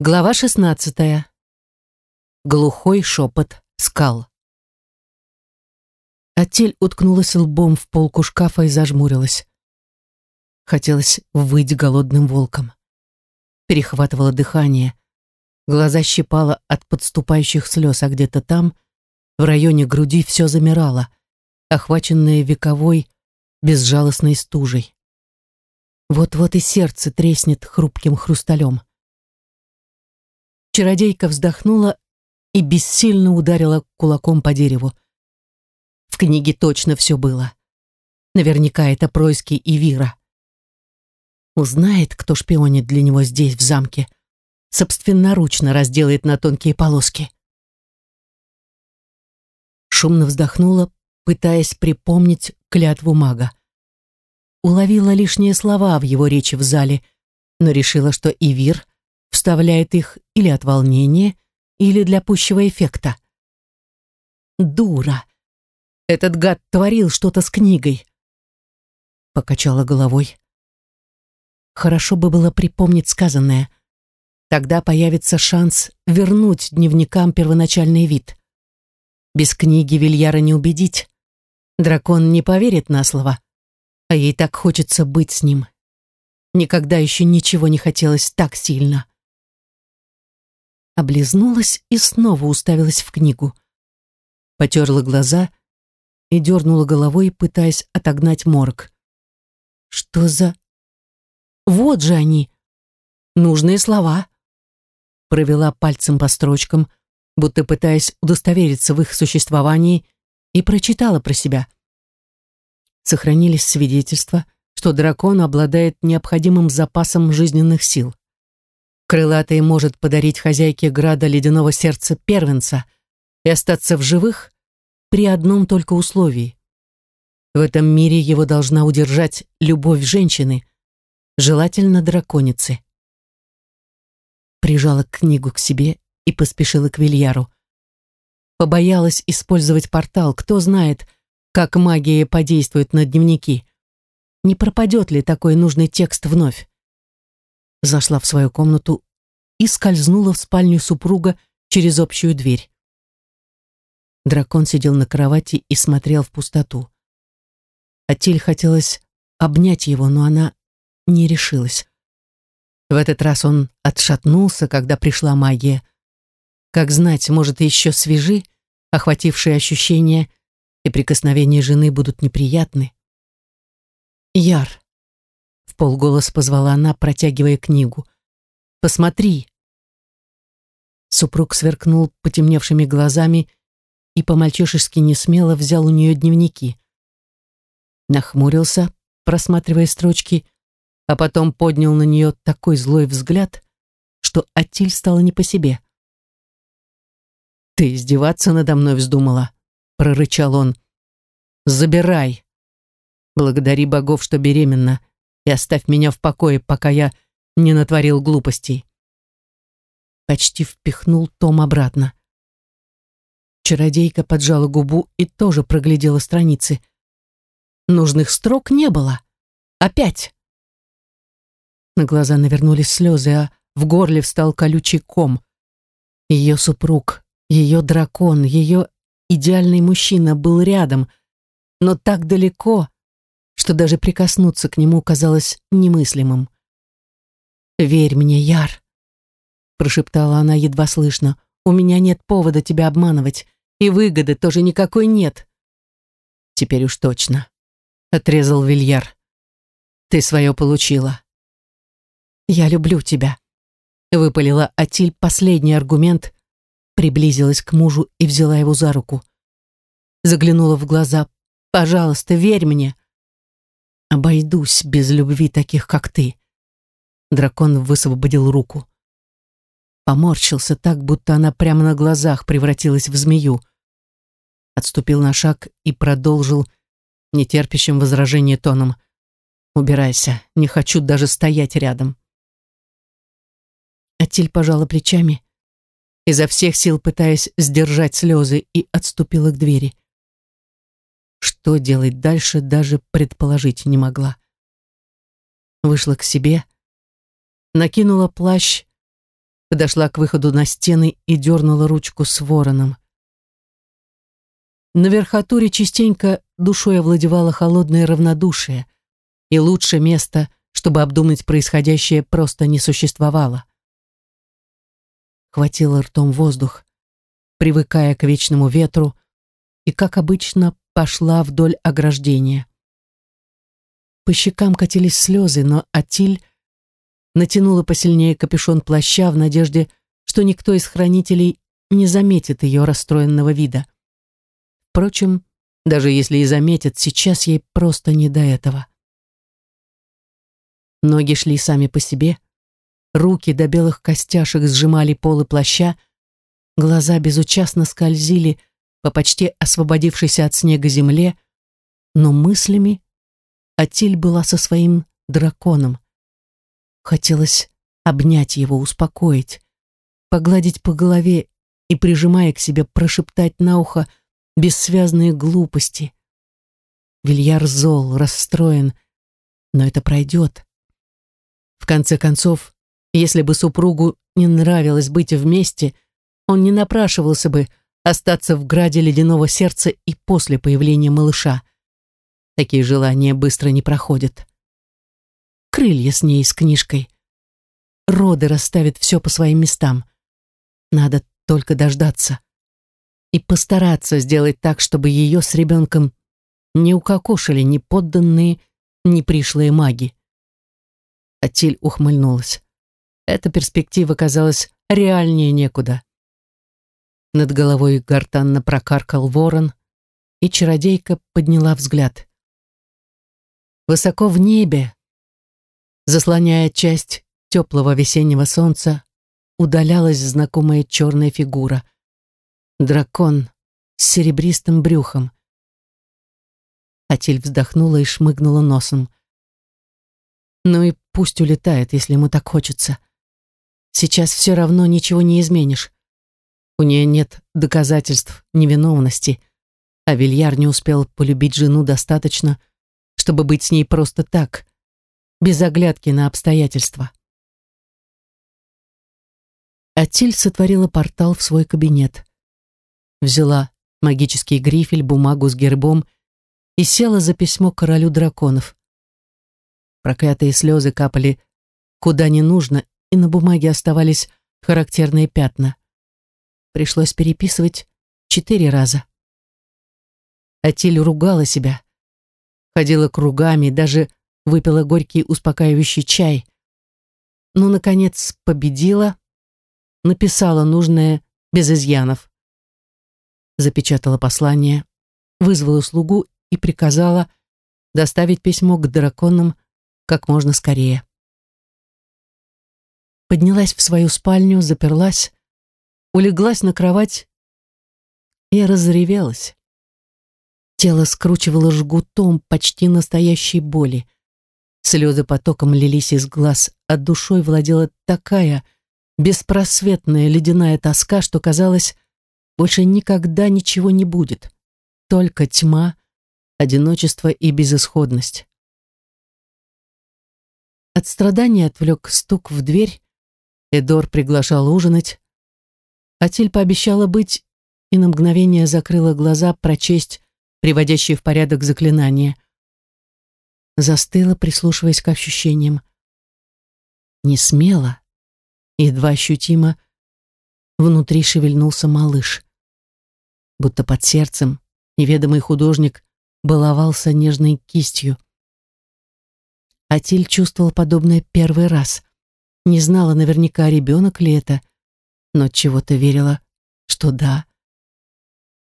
Глава шестнадцатая. Глухой шепот скал. Атель уткнулась лбом в полку шкафа и зажмурилась. Хотелось выйти голодным волком. Перехватывало дыхание. Глаза щипало от подступающих слез, а где-то там, в районе груди, все замирало, охваченное вековой, безжалостной стужей. Вот-вот и сердце треснет хрупким хрусталем. Чародейка вздохнула и бессильно ударила кулаком по дереву. В книге точно все было. Наверняка это происки и Вира. Узнает, кто шпионит для него здесь, в замке. Собственноручно разделает на тонкие полоски. Шумно вздохнула, пытаясь припомнить клятву мага. Уловила лишние слова в его речи в зале, но решила, что Ивир вставляет их или от волнения, или для пущего эффекта. Дура! Этот гад творил что-то с книгой. Покачала головой. Хорошо бы было припомнить сказанное. Тогда появится шанс вернуть дневникам первоначальный вид. Без книги Вильяра не убедить. Дракон не поверит на слово, а ей так хочется быть с ним. Никогда еще ничего не хотелось так сильно облизнулась и снова уставилась в книгу. Потерла глаза и дернула головой, пытаясь отогнать морг. Что за... Вот же они! Нужные слова. Провела пальцем по строчкам, будто пытаясь удостовериться в их существовании, и прочитала про себя. Сохранились свидетельства, что дракон обладает необходимым запасом жизненных сил. Крылатый может подарить хозяйке града ледяного сердца первенца и остаться в живых при одном только условии. В этом мире его должна удержать любовь женщины, желательно драконицы. Прижала книгу к себе и поспешила к Вильяру. Побоялась использовать портал, кто знает, как магия подействует на дневники. Не пропадет ли такой нужный текст вновь? Зашла в свою комнату и скользнула в спальню супруга через общую дверь. Дракон сидел на кровати и смотрел в пустоту. Атиль хотелось обнять его, но она не решилась. В этот раз он отшатнулся, когда пришла магия. Как знать, может, еще свежи, охватившие ощущения, и прикосновения жены будут неприятны. «Яр», полголос позвала она, протягивая книгу. «Посмотри!» Супруг сверкнул потемневшими глазами и по-мальчишески несмело взял у нее дневники. Нахмурился, просматривая строчки, а потом поднял на нее такой злой взгляд, что Атиль стало не по себе. «Ты издеваться надо мной вздумала?» — прорычал он. «Забирай! Благодари богов, что беременна, и оставь меня в покое, пока я не натворил глупостей. Почти впихнул Том обратно. Чародейка поджала губу и тоже проглядела страницы. Нужных строк не было. Опять. На глаза навернулись слезы, а в горле встал колючий ком. Ее супруг, ее дракон, ее идеальный мужчина был рядом, но так далеко, что даже прикоснуться к нему казалось немыслимым. «Верь мне, Яр», — прошептала она едва слышно, «у меня нет повода тебя обманывать, и выгоды тоже никакой нет». «Теперь уж точно», — отрезал Вильяр. «Ты свое получила». «Я люблю тебя», — выпалила Атиль последний аргумент, приблизилась к мужу и взяла его за руку. Заглянула в глаза. «Пожалуйста, верь мне. Обойдусь без любви таких, как ты. Дракон высвободил руку. Поморщился так, будто она прямо на глазах превратилась в змею. Отступил на шаг и продолжил нетерпящим возражения тоном. «Убирайся, не хочу даже стоять рядом». Атиль пожала плечами, изо всех сил пытаясь сдержать слезы, и отступила к двери. Что делать дальше, даже предположить не могла. Вышла к себе, накинула плащ подошла к выходу на стены и дернула ручку с вороном. На верхотуре частенько душой овладевало холодное равнодушие, и лучше места, чтобы обдумать происходящее, просто не существовало. Хватило ртом воздух, привыкая к вечному ветру, и, как обычно, пошла вдоль ограждения. По щекам катились слезы, но Атиль натянула посильнее капюшон плаща в надежде, что никто из хранителей не заметит ее расстроенного вида. Впрочем, даже если и заметят, сейчас ей просто не до этого. Ноги шли сами по себе, руки до белых костяшек сжимали полы плаща, глаза безучастно скользили по почти освободившейся от снега земле, но мыслями Атиль была со своим драконом. Хотелось обнять его, успокоить, погладить по голове и, прижимая к себе, прошептать на ухо бессвязные глупости. Вильяр зол, расстроен, но это пройдет. В конце концов, если бы супругу не нравилось быть вместе, он не напрашивался бы остаться в граде ледяного сердца и после появления малыша. Такие желания быстро не проходят. Крылья с ней, с книжкой. Роды расставят все по своим местам. Надо только дождаться и постараться сделать так, чтобы ее с ребенком не укокошили ни подданные, ни пришлые маги. Атиль ухмыльнулась. Эта перспектива казалась реальнее некуда. Над головой гортанно прокаркал ворон, и чародейка подняла взгляд. Высоко в небе, заслоняя часть теплого весеннего солнца, удалялась знакомая черная фигура — Дракон с серебристым брюхом. Атиль вздохнула и шмыгнула носом. Ну и пусть улетает, если ему так хочется. Сейчас все равно ничего не изменишь. У нее нет доказательств невиновности, а Вильяр не успел полюбить жену достаточно, чтобы быть с ней просто так, без оглядки на обстоятельства. Атиль сотворила портал в свой кабинет взяла магический грифель, бумагу с гербом и села за письмо королю драконов. Проклятые слезы капали куда не нужно, и на бумаге оставались характерные пятна. Пришлось переписывать четыре раза. Атиль ругала себя, ходила кругами, даже выпила горький успокаивающий чай. Но, наконец, победила, написала нужное без изъянов запечатала послание, вызвала слугу и приказала доставить письмо к драконам как можно скорее. Поднялась в свою спальню, заперлась, улеглась на кровать и разревелась. Тело скручивало жгутом почти настоящей боли. Слезы потоком лились из глаз, а душой владела такая беспросветная ледяная тоска, что казалось, больше никогда ничего не будет. Только тьма, одиночество и безысходность. От страдания отвлек стук в дверь. Эдор приглашал ужинать. Атиль пообещала быть и на мгновение закрыла глаза прочесть приводящие в порядок заклинания. Застыла, прислушиваясь к ощущениям. Не смело, едва ощутимо, внутри шевельнулся малыш будто под сердцем неведомый художник баловался нежной кистью. Атиль чувствовал подобное первый раз. Не знала наверняка, ребенок ли это, но чего-то верила, что да.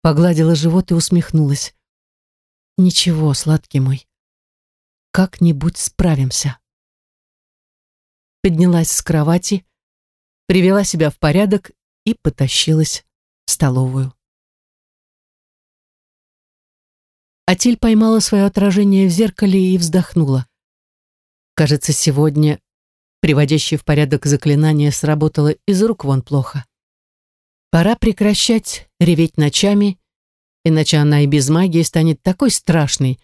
Погладила живот и усмехнулась. «Ничего, сладкий мой, как-нибудь справимся». Поднялась с кровати, привела себя в порядок и потащилась в столовую. Атиль поймала свое отражение в зеркале и вздохнула. Кажется, сегодня приводящее в порядок заклинание сработало из рук вон плохо. Пора прекращать реветь ночами, иначе она и без магии станет такой страшной,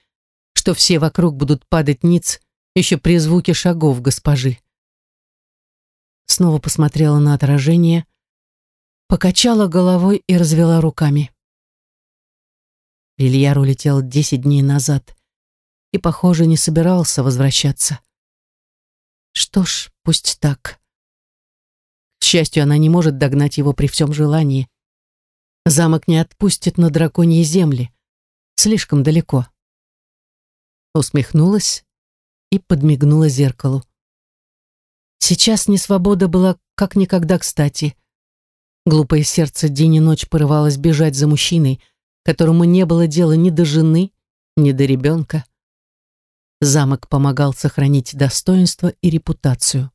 что все вокруг будут падать ниц еще при звуке шагов госпожи. снова посмотрела на отражение, покачала головой и развела руками. Вильяр улетел десять дней назад и, похоже, не собирался возвращаться. Что ж, пусть так. К счастью, она не может догнать его при всем желании. Замок не отпустит на драконьи земли. Слишком далеко. Усмехнулась и подмигнула зеркалу. Сейчас несвобода была как никогда кстати. Глупое сердце день и ночь порывалось бежать за мужчиной, которому не было дела ни до жены, ни до ребенка. Замок помогал сохранить достоинство и репутацию.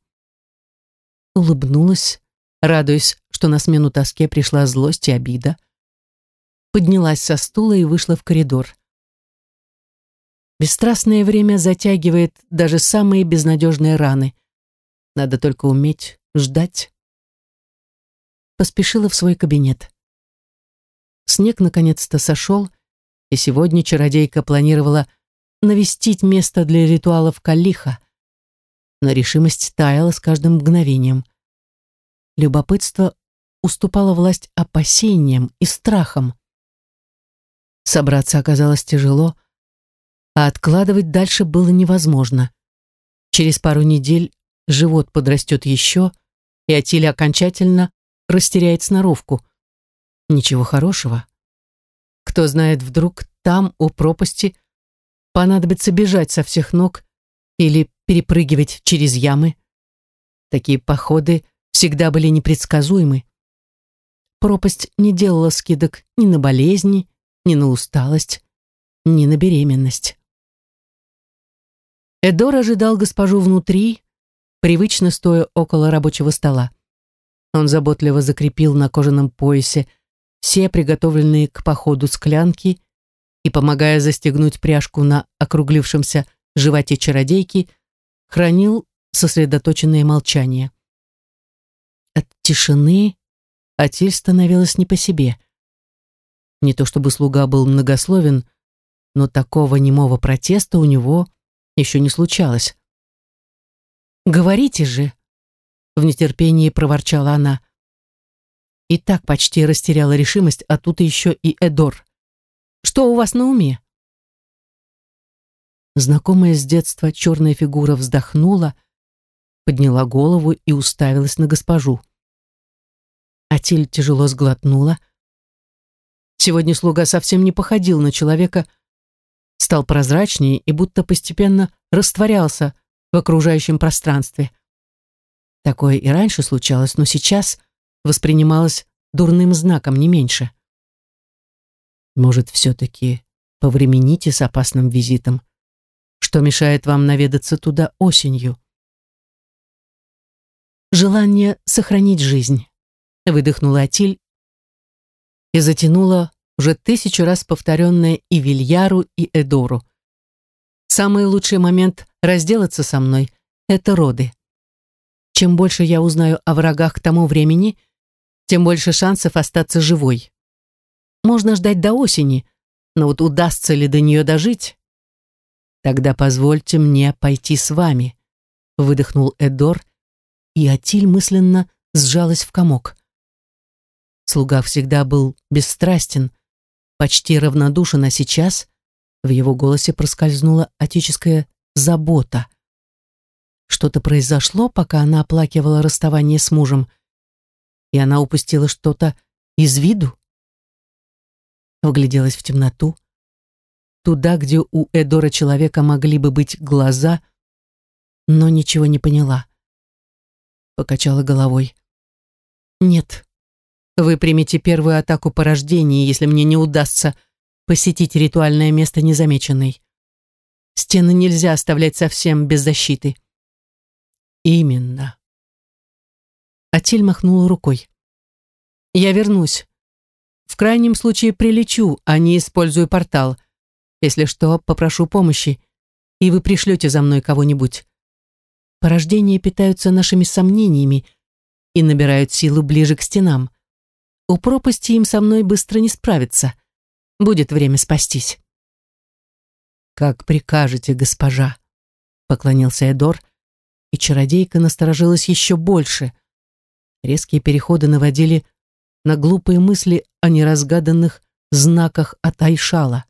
Улыбнулась, радуясь, что на смену тоске пришла злость и обида. Поднялась со стула и вышла в коридор. Бесстрастное время затягивает даже самые безнадежные раны. Надо только уметь ждать. Поспешила в свой кабинет. Снег наконец-то сошел, и сегодня чародейка планировала навестить место для ритуалов Калиха, но решимость таяла с каждым мгновением. Любопытство уступало власть опасениям и страхам. Собраться оказалось тяжело, а откладывать дальше было невозможно. Через пару недель живот подрастет еще, и Атиля окончательно растеряет сноровку. Ничего хорошего. Кто знает, вдруг там, у пропасти, понадобится бежать со всех ног или перепрыгивать через ямы. Такие походы всегда были непредсказуемы. Пропасть не делала скидок ни на болезни, ни на усталость, ни на беременность. Эдор ожидал госпожу внутри, привычно стоя около рабочего стола. Он заботливо закрепил на кожаном поясе все приготовленные к походу склянки и, помогая застегнуть пряжку на округлившемся животе чародейки, хранил сосредоточенное молчание. От тишины Атиль становилась не по себе. Не то чтобы слуга был многословен, но такого немого протеста у него еще не случалось. «Говорите же!» — в нетерпении проворчала она. И так почти растеряла решимость, а тут еще и Эдор. «Что у вас на уме?» Знакомая с детства черная фигура вздохнула, подняла голову и уставилась на госпожу. Атиль тяжело сглотнула. Сегодня слуга совсем не походил на человека, стал прозрачнее и будто постепенно растворялся в окружающем пространстве. Такое и раньше случалось, но сейчас воспринималось дурным знаком не меньше. Может, все-таки повремените с опасным визитом? Что мешает вам наведаться туда осенью? Желание сохранить жизнь, выдохнула Атиль и затянула уже тысячу раз повторенное и Вильяру, и Эдору. Самый лучший момент разделаться со мной — это роды. Чем больше я узнаю о врагах к тому времени, тем больше шансов остаться живой. Можно ждать до осени, но вот удастся ли до нее дожить? Тогда позвольте мне пойти с вами, выдохнул Эдор, и Атиль мысленно сжалась в комок. Слуга всегда был бесстрастен, почти равнодушен, а сейчас в его голосе проскользнула отеческая забота. Что-то произошло, пока она оплакивала расставание с мужем, и она упустила что-то из виду? Вгляделась в темноту, туда, где у Эдора человека могли бы быть глаза, но ничего не поняла. Покачала головой. «Нет, вы примете первую атаку по рождении, если мне не удастся посетить ритуальное место незамеченной. Стены нельзя оставлять совсем без защиты. Именно. Атиль махнул рукой. Я вернусь. В крайнем случае прилечу, а не использую портал. Если что, попрошу помощи, и вы пришлете за мной кого-нибудь. Порождения питаются нашими сомнениями и набирают силу ближе к стенам. У пропасти им со мной быстро не справиться. Будет время спастись. «Как прикажете, госпожа», — поклонился Эдор, и чародейка насторожилась еще больше, Резкие переходы наводили на глупые мысли о неразгаданных знаках от Айшала.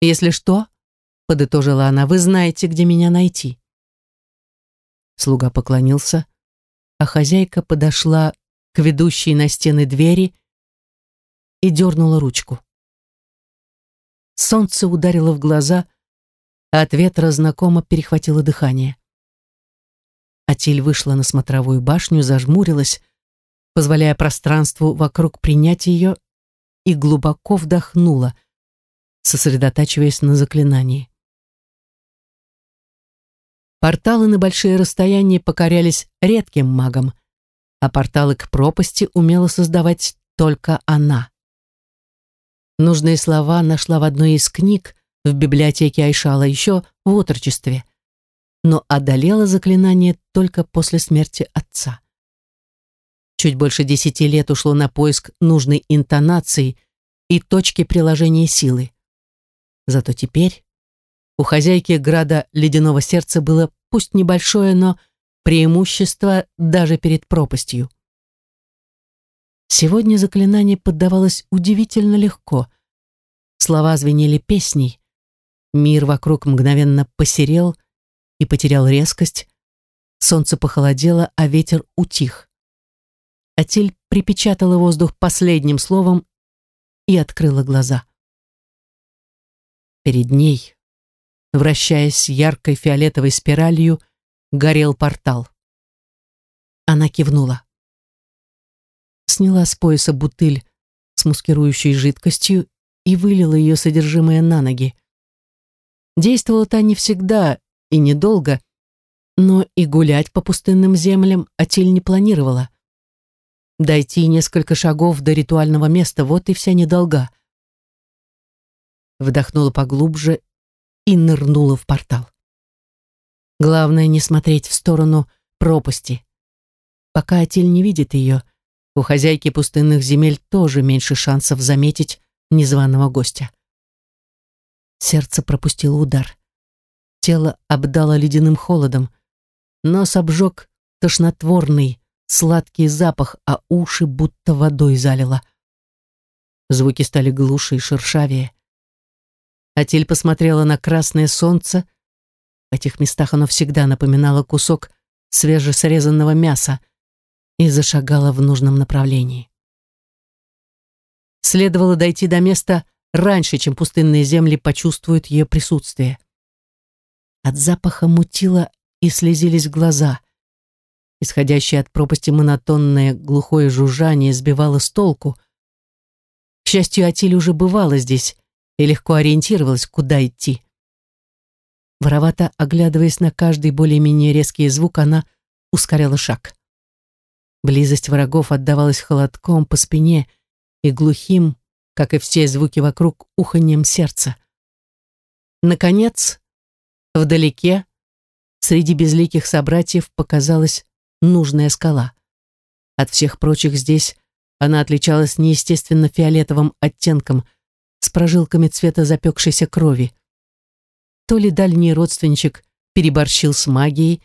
«Если что», — подытожила она, — «вы знаете, где меня найти». Слуга поклонился, а хозяйка подошла к ведущей на стены двери и дернула ручку. Солнце ударило в глаза, а от ветра знакомо перехватило дыхание. Атиль вышла на смотровую башню, зажмурилась, позволяя пространству вокруг принять ее, и глубоко вдохнула, сосредотачиваясь на заклинании. Порталы на большие расстояния покорялись редким магам, а порталы к пропасти умела создавать только она. Нужные слова нашла в одной из книг в библиотеке Айшала еще в отрочестве, но одолела заклинание только после смерти отца. Чуть больше десяти лет ушло на поиск нужной интонации и точки приложения силы. Зато теперь у хозяйки града ледяного сердца было пусть небольшое, но преимущество даже перед пропастью. Сегодня заклинание поддавалось удивительно легко. Слова звенели песней. Мир вокруг мгновенно посерел и потерял резкость. Солнце похолодело, а ветер утих. Атиль припечатала воздух последним словом и открыла глаза. Перед ней, вращаясь яркой фиолетовой спиралью, горел портал. Она кивнула. Сняла с пояса бутыль с маскирующей жидкостью и вылила ее содержимое на ноги. Действовала та не всегда и недолго, но и гулять по пустынным землям Атиль не планировала. Дойти несколько шагов до ритуального места, вот и вся недолга вдохнула поглубже и нырнула в портал. Главное не смотреть в сторону пропасти. Пока Атиль не видит ее, у хозяйки пустынных земель тоже меньше шансов заметить незваного гостя. Сердце пропустило удар. Тело обдало ледяным холодом. Нос обжег тошнотворный, сладкий запах, а уши будто водой залило. Звуки стали глуше и шершавее. Атель посмотрела на красное солнце. В этих местах оно всегда напоминало кусок свежесрезанного мяса и зашагала в нужном направлении. Следовало дойти до места раньше, чем пустынные земли почувствуют ее присутствие. От запаха мутило и слезились глаза. Исходящее от пропасти монотонное глухое жужжание сбивало с толку. К счастью, Атиль уже бывала здесь и легко ориентировалась, куда идти. Воровато оглядываясь на каждый более-менее резкий звук, она ускоряла шаг. Близость врагов отдавалась холодком по спине и глухим, как и все звуки вокруг, уханьем сердца. Наконец, вдалеке, среди безликих собратьев, показалась нужная скала. От всех прочих здесь она отличалась неестественно фиолетовым оттенком – с прожилками цвета запекшейся крови. То ли дальний родственничек переборщил с магией,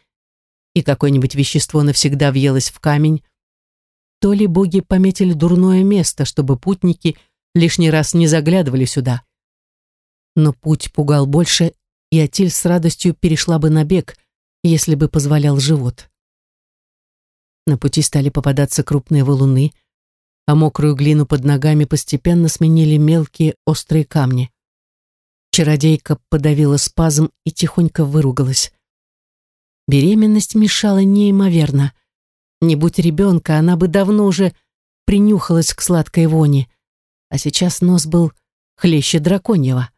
и какое-нибудь вещество навсегда въелось в камень, то ли боги пометили дурное место, чтобы путники лишний раз не заглядывали сюда. Но путь пугал больше, и Атиль с радостью перешла бы на бег, если бы позволял живот. На пути стали попадаться крупные валуны, а мокрую глину под ногами постепенно сменили мелкие острые камни. Чародейка подавила спазм и тихонько выругалась. Беременность мешала неимоверно. Не будь ребенка, она бы давно уже принюхалась к сладкой вони, а сейчас нос был хлеще драконьего.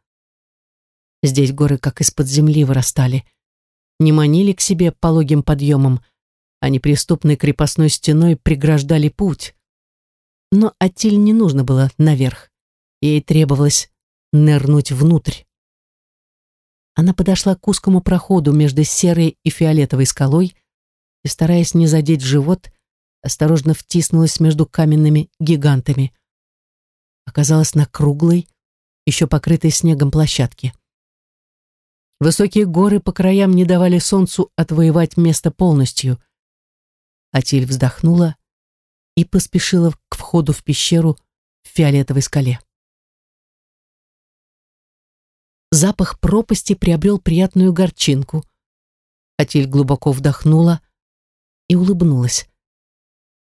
Здесь горы как из-под земли вырастали, не манили к себе пологим подъемом, а неприступной крепостной стеной преграждали путь. Но Атиль не нужно было наверх. Ей требовалось нырнуть внутрь. Она подошла к узкому проходу между серой и фиолетовой скалой и, стараясь не задеть живот, осторожно втиснулась между каменными гигантами. Оказалась на круглой, еще покрытой снегом площадке. Высокие горы по краям не давали солнцу отвоевать место полностью. Атиль вздохнула и поспешила к входу в пещеру в фиолетовой скале. Запах пропасти приобрел приятную горчинку. Атиль глубоко вдохнула и улыбнулась.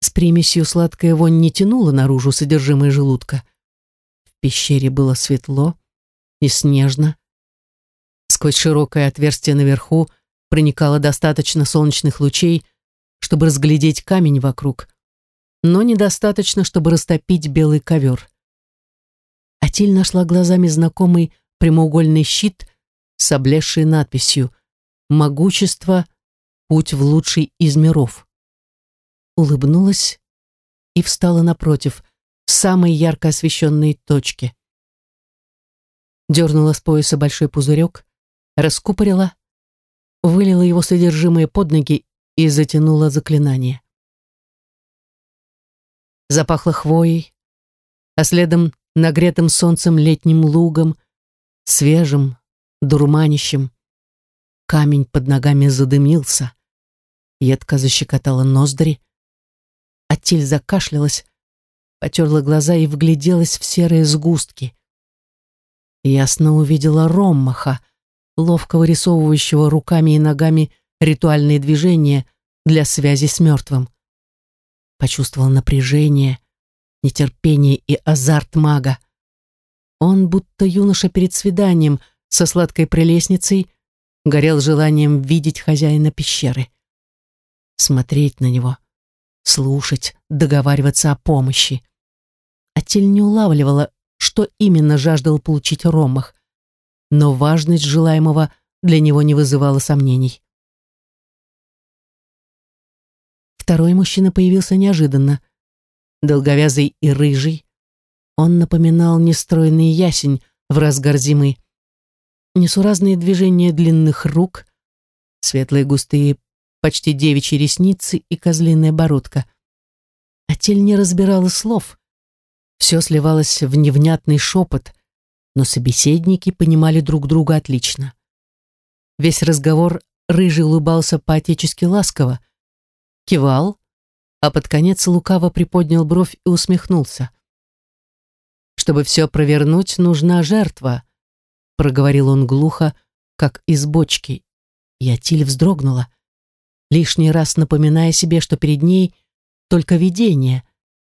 С примесью сладкая вонь не тянула наружу содержимое желудка. В пещере было светло и снежно. Сквозь широкое отверстие наверху проникало достаточно солнечных лучей, чтобы разглядеть камень вокруг, но недостаточно, чтобы растопить белый ковер. Атиль нашла глазами знакомый прямоугольный щит с облезшей надписью «Могущество. Путь в лучший из миров». Улыбнулась и встала напротив, в самой ярко освещенной точке. Дернула с пояса большой пузырек, раскупорила, вылила его содержимое под ноги и затянула заклинание. Запахло хвоей, а следом нагретым солнцем летним лугом, свежим, дурманящим. Камень под ногами задымился, едко защекотала ноздри. Аттиль закашлялась, потерла глаза и вгляделась в серые сгустки. Ясно увидела Роммаха, ловко вырисовывающего руками и ногами ритуальные движения для связи с мертвым. Почувствовал напряжение, нетерпение и азарт мага. Он, будто юноша перед свиданием со сладкой прелестницей, горел желанием видеть хозяина пещеры. Смотреть на него, слушать, договариваться о помощи. Атель не улавливала, что именно жаждал получить Ромах, но важность желаемого для него не вызывала сомнений. Второй мужчина появился неожиданно. Долговязый и рыжий. Он напоминал нестройный ясень в разгар зимы. Несуразные движения длинных рук, светлые густые, почти девичьи ресницы и козлиная бородка. Атель не разбирала слов. Все сливалось в невнятный шепот, но собеседники понимали друг друга отлично. Весь разговор Рыжий улыбался по-отечески ласково, кивал, а под конец лукаво приподнял бровь и усмехнулся. «Чтобы все провернуть, нужна жертва», — проговорил он глухо, как из бочки. И Атиль вздрогнула, лишний раз напоминая себе, что перед ней только видение,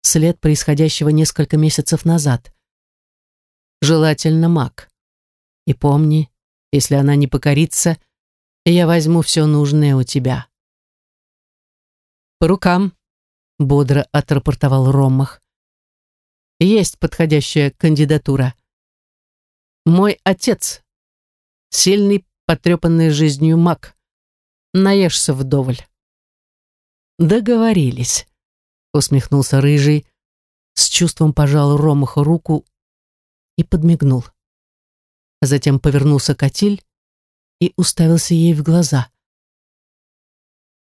след происходящего несколько месяцев назад. Желательно маг. И помни, если она не покорится, я возьму все нужное у тебя. «По рукам», — бодро отрапортовал Роммах. «Есть подходящая кандидатура. Мой отец, сильный, потрепанный жизнью маг. Наешься вдоволь». «Договорились», — усмехнулся Рыжий, с чувством пожал Ромаху руку и подмигнул. Затем повернулся к Атиль и уставился ей в глаза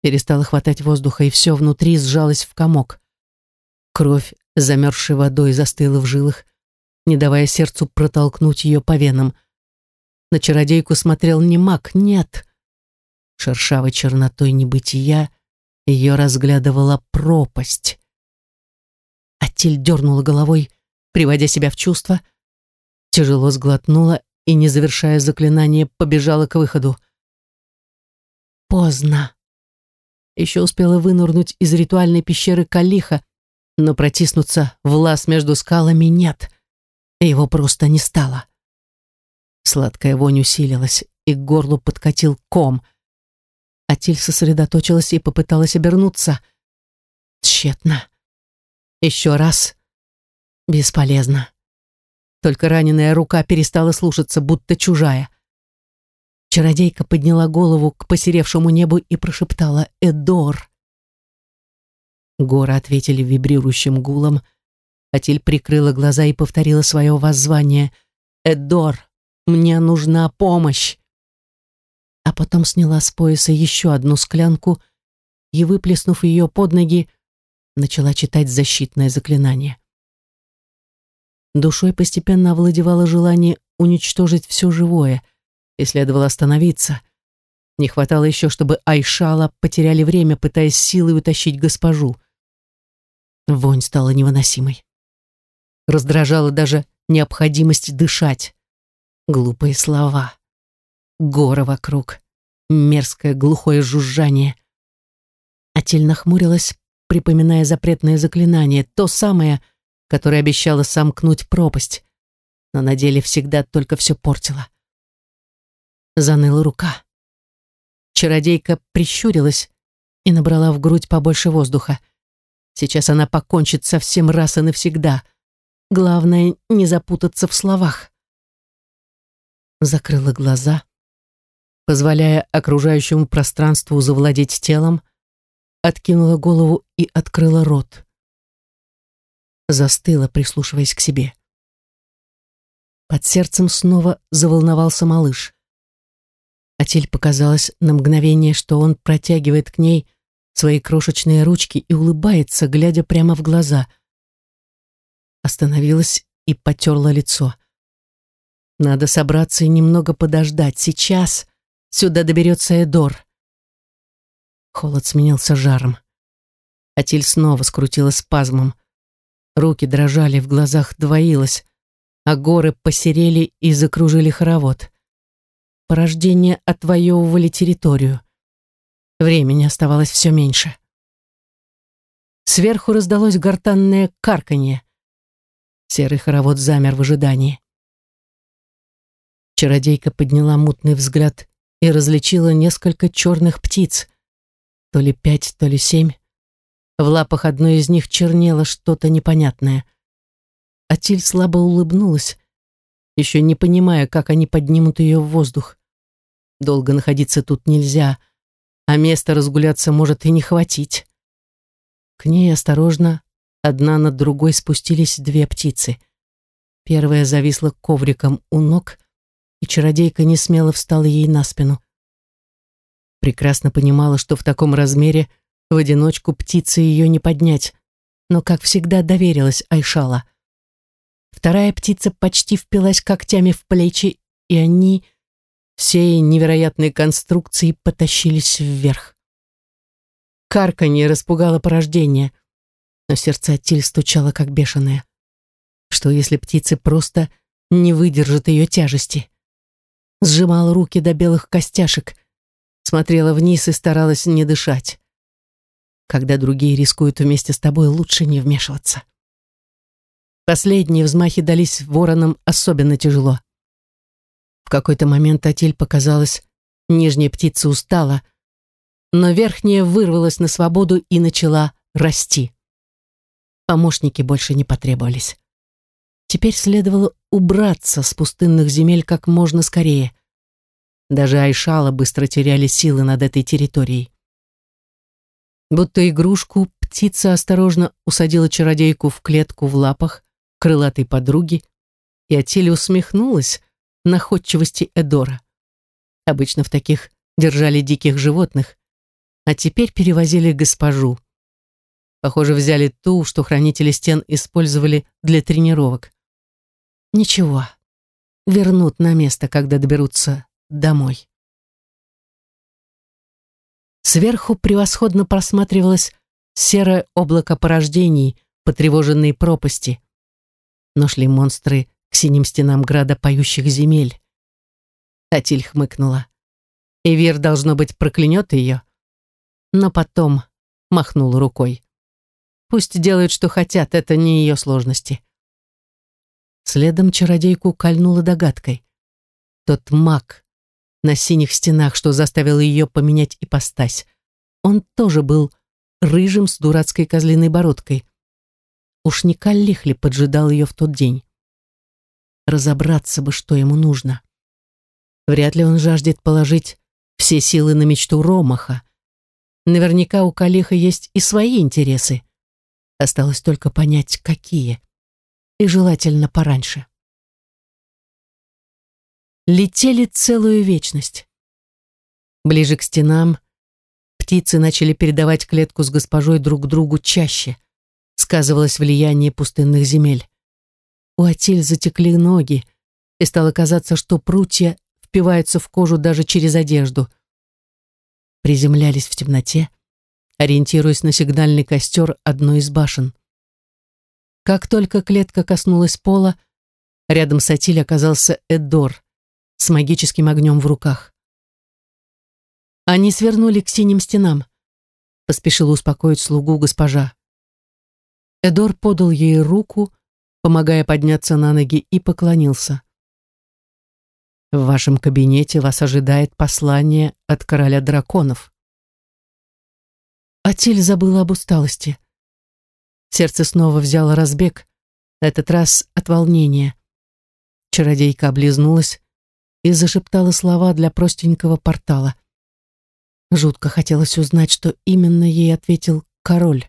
перестало хватать воздуха, и все внутри сжалось в комок. Кровь, замерзшей водой, застыла в жилах, не давая сердцу протолкнуть ее по венам. На чародейку смотрел не маг, нет. Шершавой чернотой небытия ее разглядывала пропасть. Аттиль дернула головой, приводя себя в чувство, тяжело сглотнула и, не завершая заклинание, побежала к выходу. Поздно еще успела вынырнуть из ритуальной пещеры Калиха, но протиснуться в лаз между скалами нет. Его просто не стало. Сладкая вонь усилилась, и к горлу подкатил ком. Атиль сосредоточилась и попыталась обернуться. Тщетно. Еще раз. Бесполезно. Только раненая рука перестала слушаться, будто чужая. Чародейка подняла голову к посеревшему небу и прошептала «Эдор». Горы ответили вибрирующим гулом. Атиль прикрыла глаза и повторила свое воззвание «Эдор, мне нужна помощь!» А потом сняла с пояса еще одну склянку и, выплеснув ее под ноги, начала читать защитное заклинание. Душой постепенно овладевало желание уничтожить все живое — и следовало остановиться. Не хватало еще, чтобы Айшала потеряли время, пытаясь силой утащить госпожу. Вонь стала невыносимой. Раздражала даже необходимость дышать. Глупые слова. Гора вокруг. Мерзкое глухое жужжание. Атель нахмурилась, припоминая запретное заклинание, то самое, которое обещало сомкнуть пропасть, но на деле всегда только все портило. Заныла рука. Чародейка прищурилась и набрала в грудь побольше воздуха. Сейчас она покончит со всем раз и навсегда. Главное, не запутаться в словах. Закрыла глаза, позволяя окружающему пространству завладеть телом, откинула голову и открыла рот. Застыла, прислушиваясь к себе. Под сердцем снова заволновался малыш. Атель показалось на мгновение, что он протягивает к ней свои крошечные ручки и улыбается, глядя прямо в глаза. Остановилась и потерла лицо. Надо собраться и немного подождать. Сейчас сюда доберется Эдор. Холод сменился жаром. Атиль снова скрутила спазмом. Руки дрожали, в глазах двоилось, а горы посерели и закружили хоровод. Порождение отвоевывали территорию. Времени оставалось все меньше. Сверху раздалось гортанное карканье. Серый хоровод замер в ожидании. Чародейка подняла мутный взгляд и различила несколько черных птиц. То ли пять, то ли семь. В лапах одной из них чернело что-то непонятное. Атиль слабо улыбнулась, еще не понимая, как они поднимут ее в воздух. Долго находиться тут нельзя, а места разгуляться может и не хватить. К ней осторожно, одна над другой спустились две птицы. Первая зависла ковриком у ног, и чародейка не смело встала ей на спину. Прекрасно понимала, что в таком размере в одиночку птицы ее не поднять, но, как всегда, доверилась Айшала. Вторая птица почти впилась когтями в плечи, и они всей невероятной конструкции потащились вверх. Карканье распугало порождение, но сердце Тиль стучало как бешеное. Что если птицы просто не выдержат ее тяжести? Сжимала руки до белых костяшек, смотрела вниз и старалась не дышать. Когда другие рискуют вместе с тобой, лучше не вмешиваться. Последние взмахи дались воронам особенно тяжело. В какой-то момент Атиль показалось, нижняя птица устала, но верхняя вырвалась на свободу и начала расти. Помощники больше не потребовались. Теперь следовало убраться с пустынных земель как можно скорее. Даже Айшала быстро теряли силы над этой территорией. Будто игрушку, птица осторожно усадила чародейку в клетку в лапах крылатой подруги, и Атиль усмехнулась, находчивости Эдора. Обычно в таких держали диких животных, а теперь перевозили госпожу. Похоже, взяли ту, что хранители стен использовали для тренировок. Ничего, вернут на место, когда доберутся домой. Сверху превосходно просматривалось серое облако порождений, потревоженные пропасти. Но шли монстры к синим стенам града поющих земель. Атиль хмыкнула. Эвир, должно быть, проклянет ее. Но потом махнул рукой. Пусть делают, что хотят, это не ее сложности. Следом чародейку кольнула догадкой. Тот маг на синих стенах, что заставил ее поменять ипостась, он тоже был рыжим с дурацкой козлиной бородкой. Уж не Каллих ли поджидал ее в тот день? разобраться бы, что ему нужно. Вряд ли он жаждет положить все силы на мечту Ромаха. Наверняка у Калиха есть и свои интересы. Осталось только понять, какие. И желательно пораньше. Летели целую вечность. Ближе к стенам птицы начали передавать клетку с госпожой друг другу чаще. Сказывалось влияние пустынных земель. У Атиль затекли ноги, и стало казаться, что прутья впиваются в кожу даже через одежду. приземлялись в темноте, ориентируясь на сигнальный костер одной из башен. Как только клетка коснулась пола, рядом с Атиль оказался Эдор с магическим огнем в руках. Они свернули к синим стенам. Поспешила успокоить слугу госпожа. Эдор подал ей руку, помогая подняться на ноги, и поклонился. «В вашем кабинете вас ожидает послание от короля драконов». Атиль забыла об усталости. Сердце снова взяло разбег, на этот раз от волнения. Чародейка облизнулась и зашептала слова для простенького портала. Жутко хотелось узнать, что именно ей ответил король.